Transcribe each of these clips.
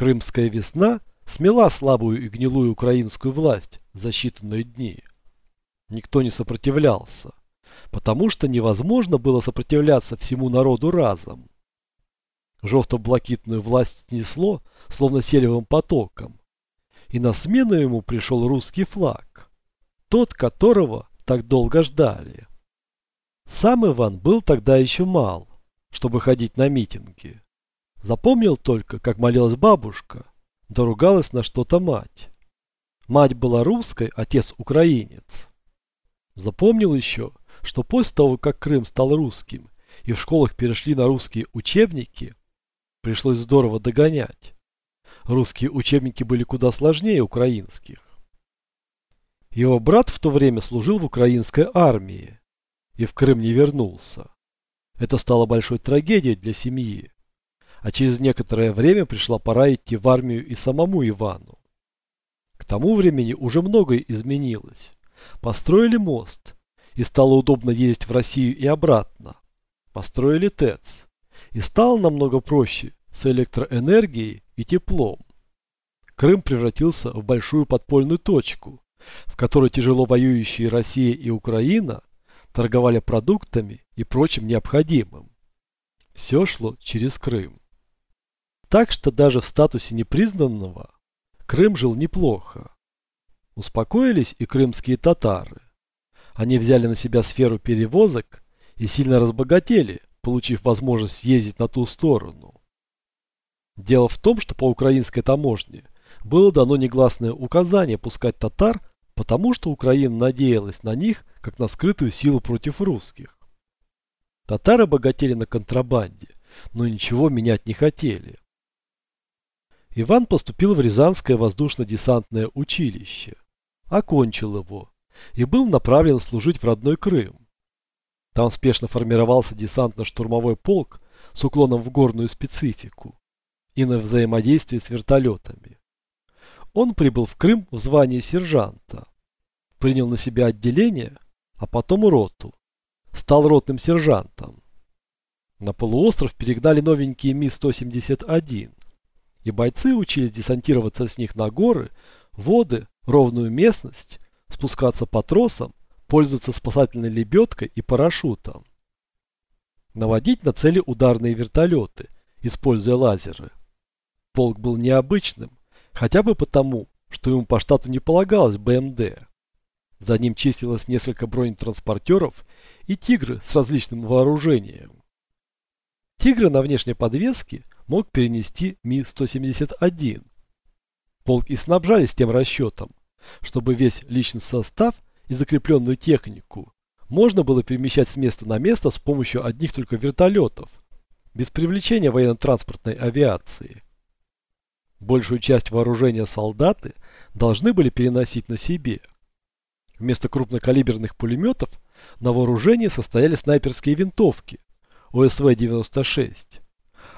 Крымская весна смела слабую и гнилую украинскую власть за считанные дни. Никто не сопротивлялся, потому что невозможно было сопротивляться всему народу разом. Жовто-блакитную власть снесло, словно селевым потоком, и на смену ему пришел русский флаг, тот, которого так долго ждали. Сам Иван был тогда еще мал, чтобы ходить на митинги. Запомнил только, как молилась бабушка, да на что-то мать. Мать была русской, отец украинец. Запомнил еще, что после того, как Крым стал русским и в школах перешли на русские учебники, пришлось здорово догонять. Русские учебники были куда сложнее украинских. Его брат в то время служил в украинской армии и в Крым не вернулся. Это стало большой трагедией для семьи. А через некоторое время пришла пора идти в армию и самому Ивану. К тому времени уже многое изменилось. Построили мост, и стало удобно ездить в Россию и обратно. Построили ТЭЦ, и стало намного проще с электроэнергией и теплом. Крым превратился в большую подпольную точку, в которой тяжело воюющие Россия и Украина торговали продуктами и прочим необходимым. Все шло через Крым. Так что даже в статусе непризнанного Крым жил неплохо. Успокоились и крымские татары. Они взяли на себя сферу перевозок и сильно разбогатели, получив возможность съездить на ту сторону. Дело в том, что по украинской таможне было дано негласное указание пускать татар, потому что Украина надеялась на них, как на скрытую силу против русских. Татары богатели на контрабанде, но ничего менять не хотели. Иван поступил в Рязанское воздушно-десантное училище, окончил его и был направлен служить в родной Крым. Там спешно формировался десантно-штурмовой полк с уклоном в горную специфику и на взаимодействие с вертолетами. Он прибыл в Крым в звании сержанта, принял на себя отделение, а потом роту, стал ротным сержантом. На полуостров перегнали новенькие Ми-171, и бойцы учились десантироваться с них на горы, воды, ровную местность, спускаться по тросам, пользоваться спасательной лебедкой и парашютом. Наводить на цели ударные вертолеты, используя лазеры. Полк был необычным, хотя бы потому, что ему по штату не полагалось БМД. За ним числилось несколько бронетранспортеров и «Тигры» с различным вооружением. «Тигры» на внешней подвеске мог перенести Ми-171. Полк и снабжались тем расчетом, чтобы весь личный состав и закрепленную технику можно было перемещать с места на место с помощью одних только вертолетов, без привлечения военно-транспортной авиации. Большую часть вооружения солдаты должны были переносить на себе. Вместо крупнокалиберных пулеметов на вооружении состояли снайперские винтовки ОСВ-96,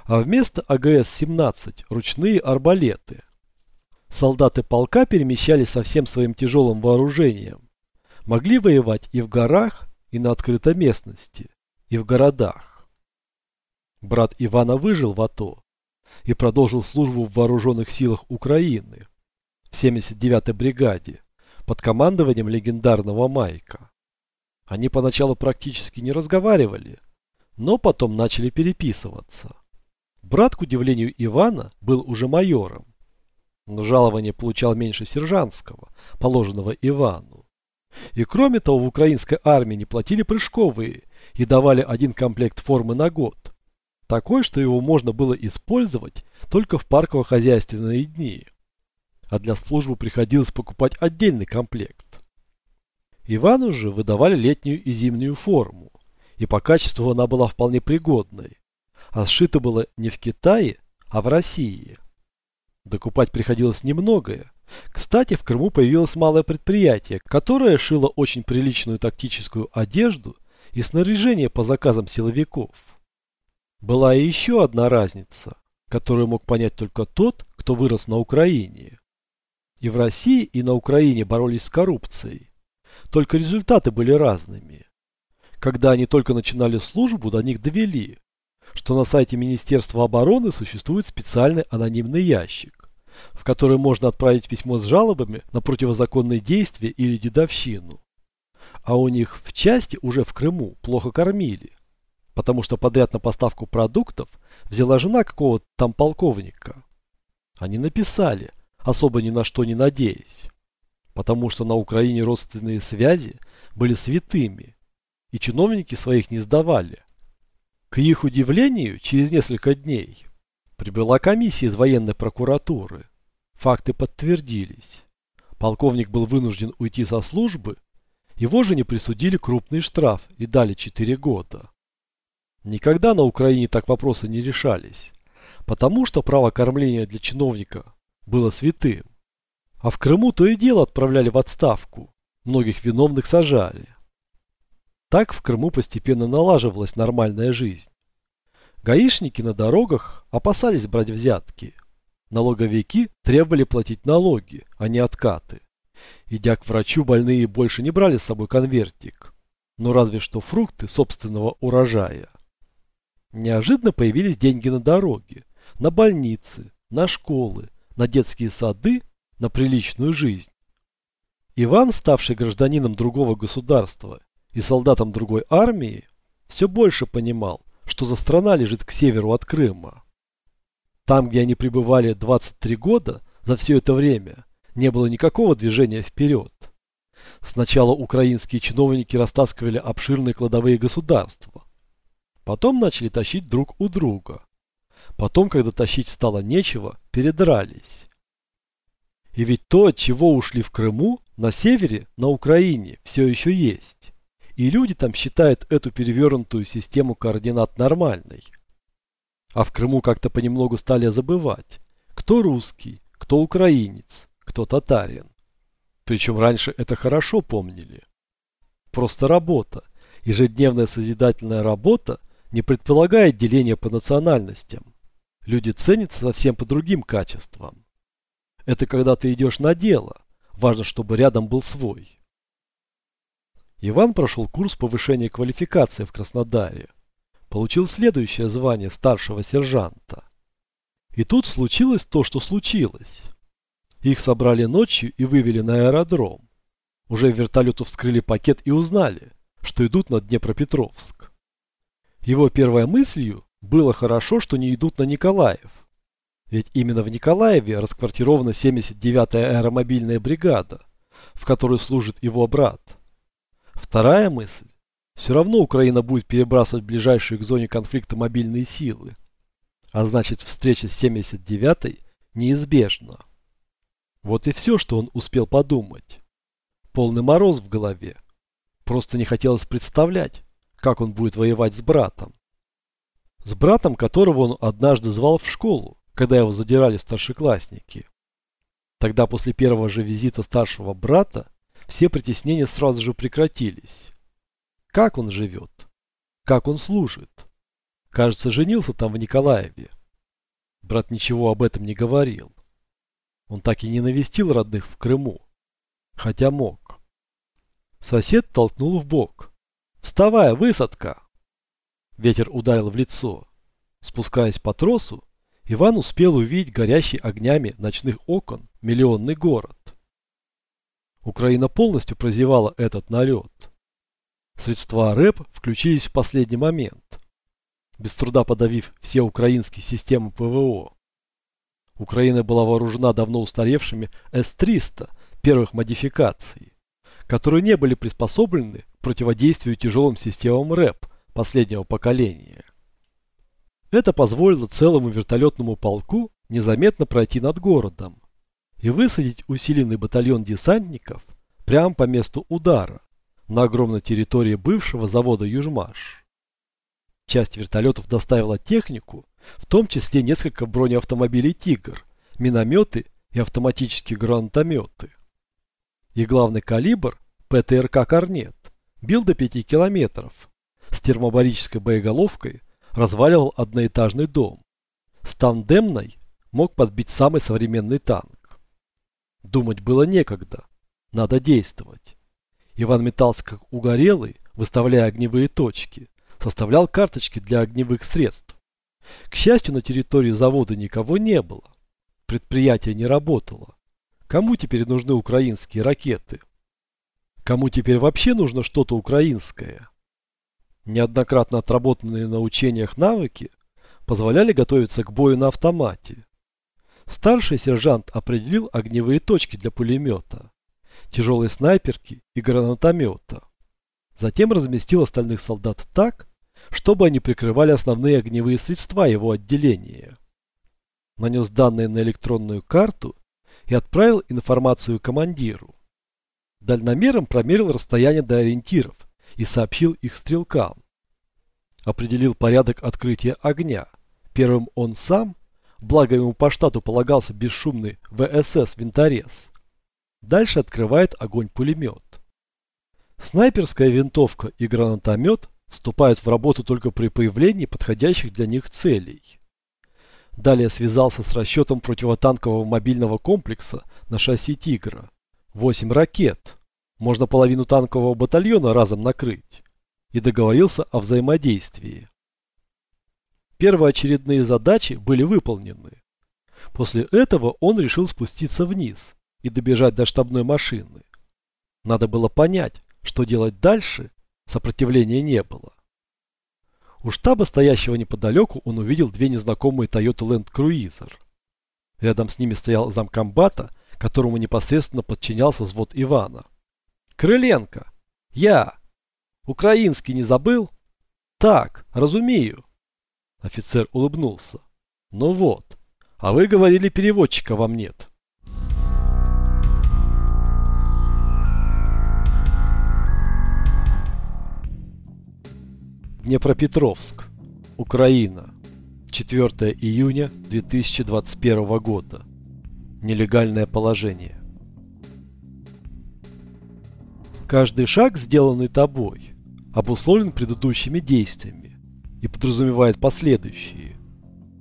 а вместо АГС-17 ручные арбалеты. Солдаты полка перемещались со всем своим тяжелым вооружением. Могли воевать и в горах, и на открытой местности, и в городах. Брат Ивана выжил в АТО и продолжил службу в вооруженных силах Украины в 79-й бригаде под командованием легендарного Майка. Они поначалу практически не разговаривали, но потом начали переписываться. Брат, к удивлению Ивана, был уже майором, но жалование получал меньше сержантского, положенного Ивану. И кроме того, в украинской армии не платили прыжковые и давали один комплект формы на год. Такой, что его можно было использовать только в парково-хозяйственные дни. А для службы приходилось покупать отдельный комплект. Ивану же выдавали летнюю и зимнюю форму, и по качеству она была вполне пригодной а сшито было не в Китае, а в России. Докупать приходилось немногое. Кстати, в Крыму появилось малое предприятие, которое шило очень приличную тактическую одежду и снаряжение по заказам силовиков. Была и еще одна разница, которую мог понять только тот, кто вырос на Украине. И в России, и на Украине боролись с коррупцией. Только результаты были разными. Когда они только начинали службу, до них довели, что на сайте Министерства обороны существует специальный анонимный ящик, в который можно отправить письмо с жалобами на противозаконные действия или дедовщину. А у них в части уже в Крыму плохо кормили, потому что подряд на поставку продуктов взяла жена какого-то там полковника. Они написали, особо ни на что не надеясь, потому что на Украине родственные связи были святыми, и чиновники своих не сдавали. К их удивлению, через несколько дней прибыла комиссия из военной прокуратуры. Факты подтвердились. Полковник был вынужден уйти со службы, его же не присудили крупный штраф и дали 4 года. Никогда на Украине так вопросы не решались, потому что право кормления для чиновника было святым. А в Крыму то и дело отправляли в отставку, многих виновных сажали. Так в Крыму постепенно налаживалась нормальная жизнь. Гаишники на дорогах опасались брать взятки. Налоговики требовали платить налоги, а не откаты. Идя к врачу, больные больше не брали с собой конвертик, но разве что фрукты собственного урожая. Неожиданно появились деньги на дороги, на больницы, на школы, на детские сады, на приличную жизнь. Иван, ставший гражданином другого государства и солдатом другой армии, все больше понимал, что за страна лежит к северу от Крыма. Там, где они пребывали 23 года, за все это время не было никакого движения вперед. Сначала украинские чиновники растаскивали обширные кладовые государства. Потом начали тащить друг у друга. Потом, когда тащить стало нечего, передрались. И ведь то, от чего ушли в Крыму, на севере, на Украине, все еще есть. И люди там считают эту перевернутую систему координат нормальной. А в Крыму как-то понемногу стали забывать, кто русский, кто украинец, кто татарин. Причем раньше это хорошо помнили. Просто работа, ежедневная созидательная работа не предполагает деления по национальностям. Люди ценятся совсем по другим качествам. Это когда ты идешь на дело. Важно, чтобы рядом был свой. Иван прошел курс повышения квалификации в Краснодаре. Получил следующее звание старшего сержанта. И тут случилось то, что случилось. Их собрали ночью и вывели на аэродром. Уже в вертолету вскрыли пакет и узнали, что идут на Днепропетровск. Его первой мыслью было хорошо, что не идут на Николаев. Ведь именно в Николаеве расквартирована 79-я аэромобильная бригада, в которой служит его брат. Вторая мысль. Все равно Украина будет перебрасывать ближайшие к зоне конфликта мобильные силы. А значит встреча с 79-й неизбежна. Вот и все, что он успел подумать. Полный мороз в голове. Просто не хотелось представлять, как он будет воевать с братом. С братом, которого он однажды звал в школу когда его задирали старшеклассники. Тогда после первого же визита старшего брата все притеснения сразу же прекратились. Как он живет? Как он служит? Кажется, женился там в Николаеве. Брат ничего об этом не говорил. Он так и не навестил родных в Крыму. Хотя мог. Сосед толкнул в бок. «Вставай, высадка!» Ветер ударил в лицо. Спускаясь по тросу, Иван успел увидеть горящий огнями ночных окон миллионный город. Украина полностью прозевала этот налет. Средства РЭП включились в последний момент, без труда подавив все украинские системы ПВО. Украина была вооружена давно устаревшими С-300 первых модификаций, которые не были приспособлены к противодействию тяжелым системам РЭП последнего поколения. Это позволило целому вертолетному полку незаметно пройти над городом и высадить усиленный батальон десантников прямо по месту удара на огромной территории бывшего завода «Южмаш». Часть вертолетов доставила технику, в том числе несколько бронеавтомобилей «Тигр», минометы и автоматические гранатометы. И главный калибр ПТРК «Корнет» бил до 5 километров с термобарической боеголовкой разваливал одноэтажный дом. С тандемной мог подбить самый современный танк. Думать было некогда. Надо действовать. Иван метался как угорелый, выставляя огневые точки. Составлял карточки для огневых средств. К счастью, на территории завода никого не было. Предприятие не работало. Кому теперь нужны украинские ракеты? Кому теперь вообще нужно что-то украинское? Неоднократно отработанные на учениях навыки позволяли готовиться к бою на автомате. Старший сержант определил огневые точки для пулемета, тяжелой снайперки и гранатомета. Затем разместил остальных солдат так, чтобы они прикрывали основные огневые средства его отделения. Нанес данные на электронную карту и отправил информацию командиру. Дальномером промерил расстояние до ориентиров и сообщил их стрелкам. Определил порядок открытия огня. Первым он сам, благо ему по штату полагался бесшумный ВСС «Винторез». Дальше открывает огонь пулемет. Снайперская винтовка и гранатомет вступают в работу только при появлении подходящих для них целей. Далее связался с расчетом противотанкового мобильного комплекса на шасси «Тигра». 8 ракет. Можно половину танкового батальона разом накрыть. И договорился о взаимодействии. Первоочередные задачи были выполнены. После этого он решил спуститься вниз и добежать до штабной машины. Надо было понять, что делать дальше, сопротивления не было. У штаба, стоящего неподалеку, он увидел две незнакомые Toyota Land Cruiser. Рядом с ними стоял замкомбата, которому непосредственно подчинялся взвод Ивана. «Крыленко! Я! Украинский не забыл?» «Так, разумею!» Офицер улыбнулся. «Ну вот, а вы говорили, переводчика вам нет». Днепропетровск, Украина. 4 июня 2021 года. Нелегальное положение. Каждый шаг, сделанный тобой, обусловлен предыдущими действиями и подразумевает последующие.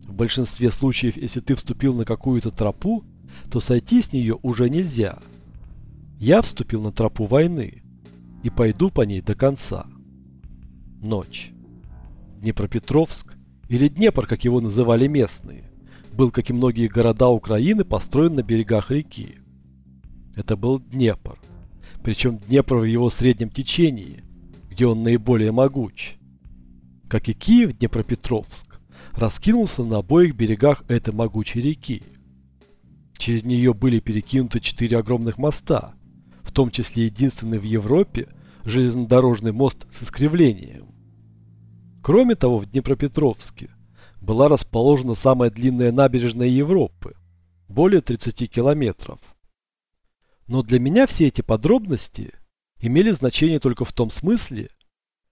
В большинстве случаев, если ты вступил на какую-то тропу, то сойти с нее уже нельзя. Я вступил на тропу войны и пойду по ней до конца. Ночь. Днепропетровск, или Днепр, как его называли местные, был, как и многие города Украины, построен на берегах реки. Это был Днепр. Причем Днепр в его среднем течении, где он наиболее могуч. Как и Киев, Днепропетровск раскинулся на обоих берегах этой могучей реки. Через нее были перекинуты четыре огромных моста, в том числе единственный в Европе железнодорожный мост с искривлением. Кроме того, в Днепропетровске была расположена самая длинная набережная Европы, более 30 километров. Но для меня все эти подробности имели значение только в том смысле,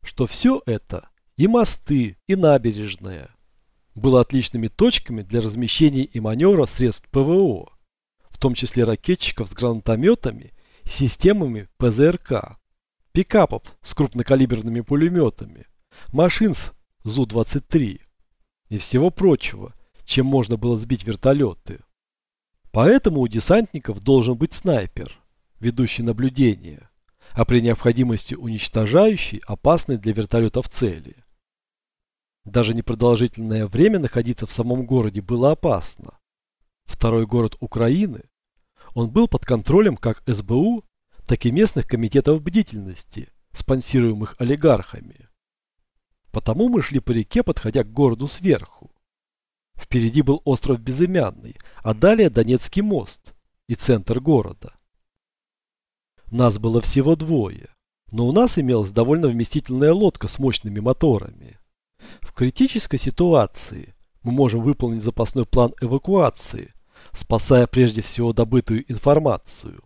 что все это, и мосты, и набережная, было отличными точками для размещения и маневра средств ПВО, в том числе ракетчиков с гранатометами и системами ПЗРК, пикапов с крупнокалиберными пулеметами, машин с ЗУ-23 и всего прочего, чем можно было сбить вертолеты. Поэтому у десантников должен быть снайпер, ведущий наблюдение, а при необходимости уничтожающий опасные для вертолетов цели. Даже непродолжительное время находиться в самом городе было опасно. Второй город Украины, он был под контролем как СБУ, так и местных комитетов бдительности, спонсируемых олигархами. Потому мы шли по реке, подходя к городу сверху. Впереди был остров Безымянный, а далее Донецкий мост и центр города. Нас было всего двое, но у нас имелась довольно вместительная лодка с мощными моторами. В критической ситуации мы можем выполнить запасной план эвакуации, спасая прежде всего добытую информацию.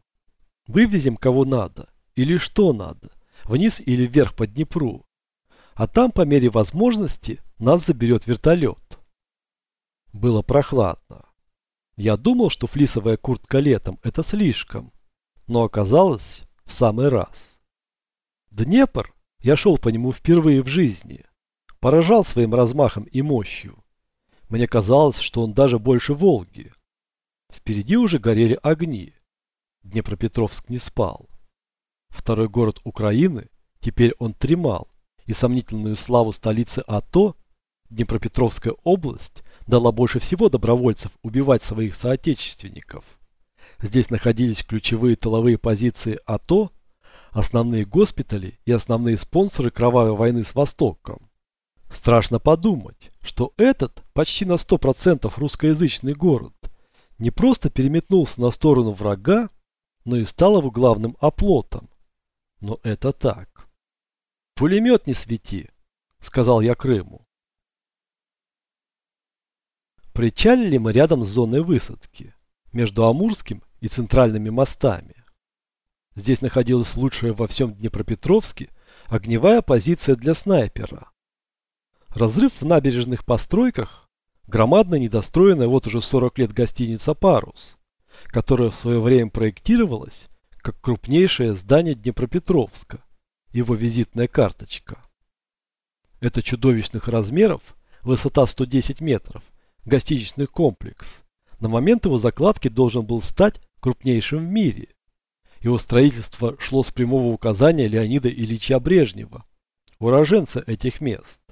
Вывезем кого надо или что надо, вниз или вверх по Днепру, а там по мере возможности нас заберет вертолет. Было прохладно. Я думал, что флисовая куртка летом – это слишком, но оказалось в самый раз. Днепр, я шел по нему впервые в жизни, поражал своим размахом и мощью. Мне казалось, что он даже больше Волги. Впереди уже горели огни. Днепропетровск не спал. Второй город Украины, теперь он тремал и сомнительную славу столицы АТО Днепропетровская область дала больше всего добровольцев убивать своих соотечественников. Здесь находились ключевые тыловые позиции АТО, основные госпитали и основные спонсоры кровавой войны с Востоком. Страшно подумать, что этот почти на 100% русскоязычный город не просто переметнулся на сторону врага, но и стал его главным оплотом. Но это так. «Пулемет не свети», — сказал я Крыму. Причалили мы рядом с зоной высадки, между Амурским и центральными мостами. Здесь находилась лучшая во всем Днепропетровске огневая позиция для снайпера. Разрыв в набережных постройках – громадная недостроенная вот уже 40 лет гостиница «Парус», которая в свое время проектировалась как крупнейшее здание Днепропетровска, его визитная карточка. Это чудовищных размеров, высота 110 метров, гостиничный комплекс, на момент его закладки должен был стать крупнейшим в мире. Его строительство шло с прямого указания Леонида Ильича Брежнева, уроженца этих мест.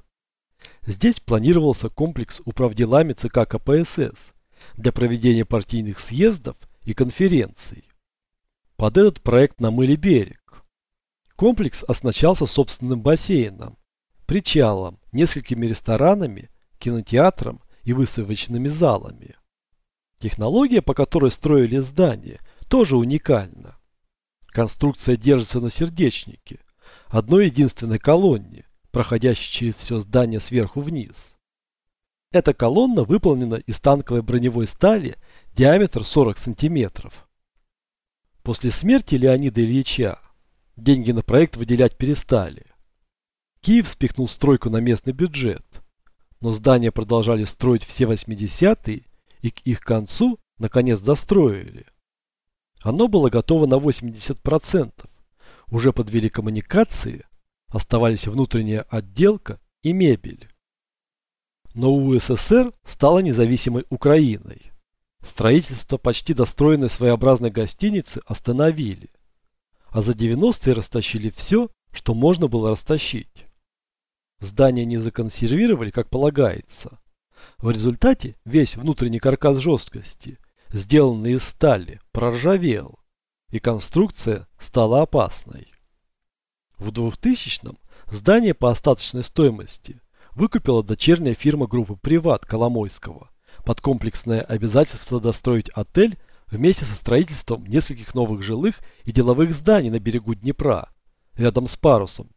Здесь планировался комплекс управделами ЦК КПСС для проведения партийных съездов и конференций. Под этот проект намыли берег. Комплекс оснащался собственным бассейном, причалом, несколькими ресторанами, кинотеатром и выставочными залами. Технология, по которой строили здание, тоже уникальна. Конструкция держится на сердечнике, одной единственной колонне, проходящей через все здание сверху вниз. Эта колонна выполнена из танковой броневой стали диаметр 40 сантиметров. После смерти Леонида Ильича деньги на проект выделять перестали. Киев спихнул стройку на местный бюджет, но здание продолжали строить все 80-е и к их концу наконец достроили. Оно было готово на 80%. Уже подвели коммуникации, оставались внутренняя отделка и мебель. Но УССР стала независимой Украиной. Строительство почти достроенной своеобразной гостиницы остановили. А за 90-е растащили все, что можно было растащить. Здание не законсервировали, как полагается, в результате весь внутренний каркас жесткости, сделанный из стали, проржавел, и конструкция стала опасной. В 2000-м здание по остаточной стоимости выкупила дочерняя фирма группы «Приват» Коломойского под комплексное обязательство достроить отель вместе со строительством нескольких новых жилых и деловых зданий на берегу Днепра, рядом с парусом.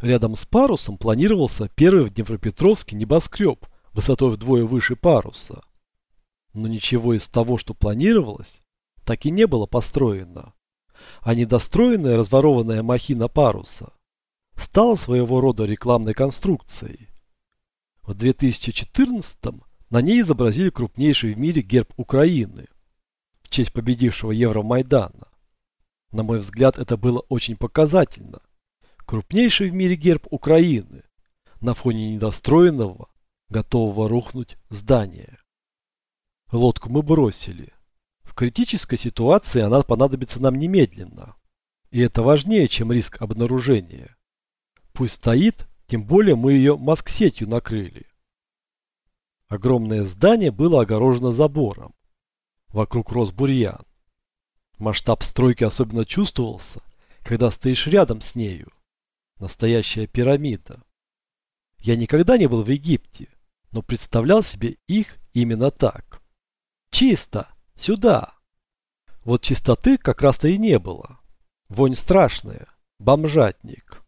Рядом с парусом планировался первый в Днепропетровске небоскреб высотой вдвое выше паруса. Но ничего из того, что планировалось, так и не было построено. А недостроенная разворованная махина паруса стала своего рода рекламной конструкцией. В 2014-м на ней изобразили крупнейший в мире герб Украины в честь победившего Евромайдана. На мой взгляд, это было очень показательно. Крупнейший в мире герб Украины на фоне недостроенного готового рухнуть здания. Лодку мы бросили. В критической ситуации она понадобится нам немедленно. И это важнее, чем риск обнаружения. Пусть стоит, тем более мы ее маск-сетью накрыли. Огромное здание было огорожено забором. Вокруг рос бурьян. Масштаб стройки особенно чувствовался, когда стоишь рядом с нею. Настоящая пирамида. Я никогда не был в Египте, но представлял себе их именно так. Чисто! Сюда! Вот чистоты как раз-то и не было. Вонь страшная. Бомжатник.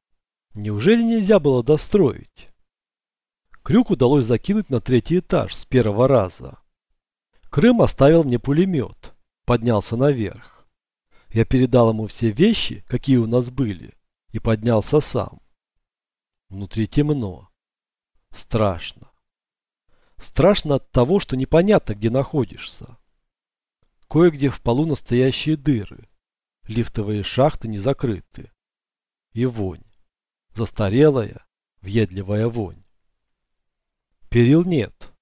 Неужели нельзя было достроить? Крюк удалось закинуть на третий этаж с первого раза. Крым оставил мне пулемет. Поднялся наверх. Я передал ему все вещи, какие у нас были, и поднялся сам. Внутри темно. Страшно. Страшно от того, что непонятно, где находишься. Кое-где в полу настоящие дыры. Лифтовые шахты не закрыты. И вонь. Застарелая, въедливая вонь. Перил нет.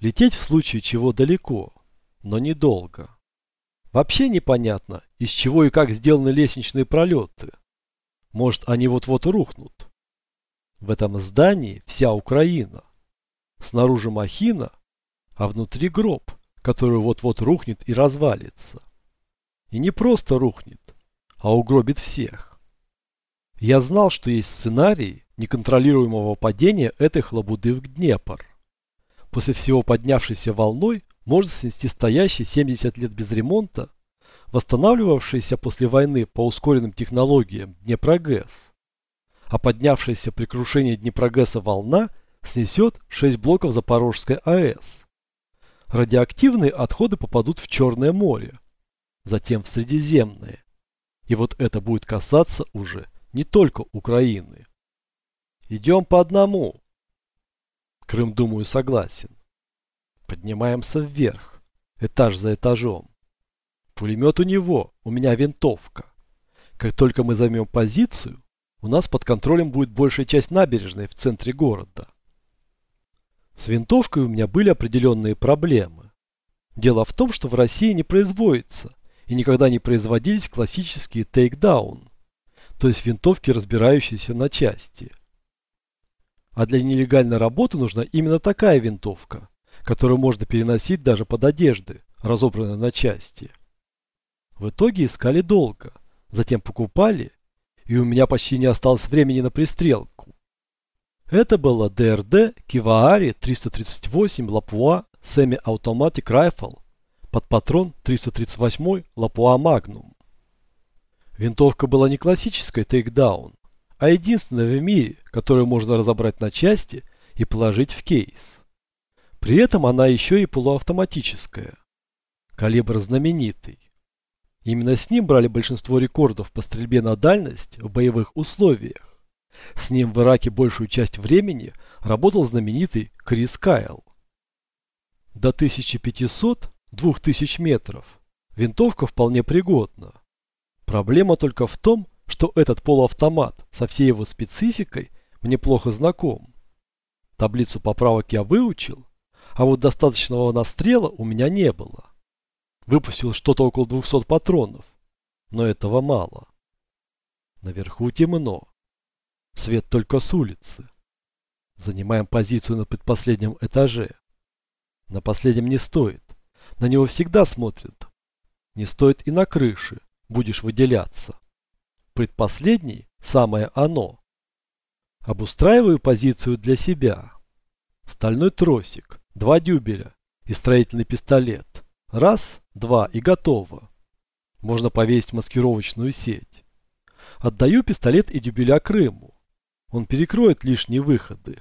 Лететь в случае чего далеко, но недолго. Вообще непонятно, из чего и как сделаны лестничные пролеты. Может, они вот-вот рухнут. В этом здании вся Украина Снаружи махина, а внутри гроб, который вот-вот рухнет и развалится. И не просто рухнет, а угробит всех. Я знал, что есть сценарий неконтролируемого падения этой хлобуды в Днепр. После всего поднявшейся волной можно снести стоящий 70 лет без ремонта, восстанавливавшийся после войны по ускоренным технологиям Днепрогэс. А поднявшаяся при крушении Днепрогэса волна снесет 6 блоков Запорожской АЭС. Радиоактивные отходы попадут в Черное море, затем в Средиземное. И вот это будет касаться уже не только Украины. Идем по одному. Крым, думаю, согласен. Поднимаемся вверх, этаж за этажом. Пулемет у него, у меня винтовка. Как только мы займем позицию, у нас под контролем будет большая часть набережной в центре города. С винтовкой у меня были определенные проблемы. Дело в том, что в России не производится и никогда не производились классические тейкдаун, то есть винтовки, разбирающиеся на части. А для нелегальной работы нужна именно такая винтовка, которую можно переносить даже под одежды, разобранные на части. В итоге искали долго, затем покупали, и у меня почти не осталось времени на пристрелку. Это было ДРД Киваари 338 Лапуа Semi Automatic Rifle под патрон 338 Лапуа Magnum. Винтовка была не классической тейкдаун, а единственная в мире, которую можно разобрать на части и положить в кейс. При этом она еще и полуавтоматическая. Калибр знаменитый. Именно с ним брали большинство рекордов по стрельбе на дальность в боевых условиях. С ним в Ираке большую часть времени работал знаменитый Крис Кайл. До 1500-2000 метров винтовка вполне пригодна. Проблема только в том, что этот полуавтомат со всей его спецификой мне плохо знаком. Таблицу поправок я выучил, а вот достаточного настрела у меня не было. Выпустил что-то около 200 патронов, но этого мало. Наверху темно. Свет только с улицы. Занимаем позицию на предпоследнем этаже. На последнем не стоит. На него всегда смотрят. Не стоит и на крыше. Будешь выделяться. Предпоследний – самое оно. Обустраиваю позицию для себя. Стальной тросик, два дюбеля и строительный пистолет. Раз, два и готово. Можно повесить маскировочную сеть. Отдаю пистолет и дюбеля Крыму. Он перекроет лишние выходы.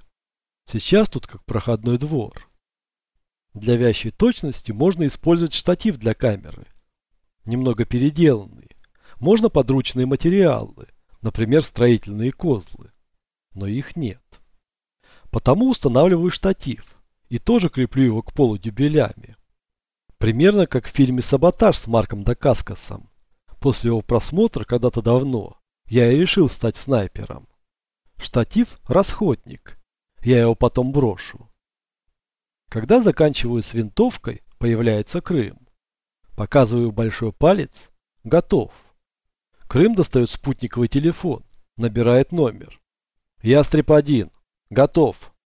Сейчас тут как проходной двор. Для вящей точности можно использовать штатив для камеры. Немного переделанный. Можно подручные материалы, например, строительные козлы. Но их нет. Потому устанавливаю штатив и тоже креплю его к полу дюбелями. Примерно как в фильме «Саботаж» с Марком Дакаскасом. После его просмотра когда-то давно я и решил стать снайпером. Штатив – расходник. Я его потом брошу. Когда заканчиваю с винтовкой, появляется Крым. Показываю большой палец. Готов. Крым достает спутниковый телефон. Набирает номер. Ястреб-1. Готов.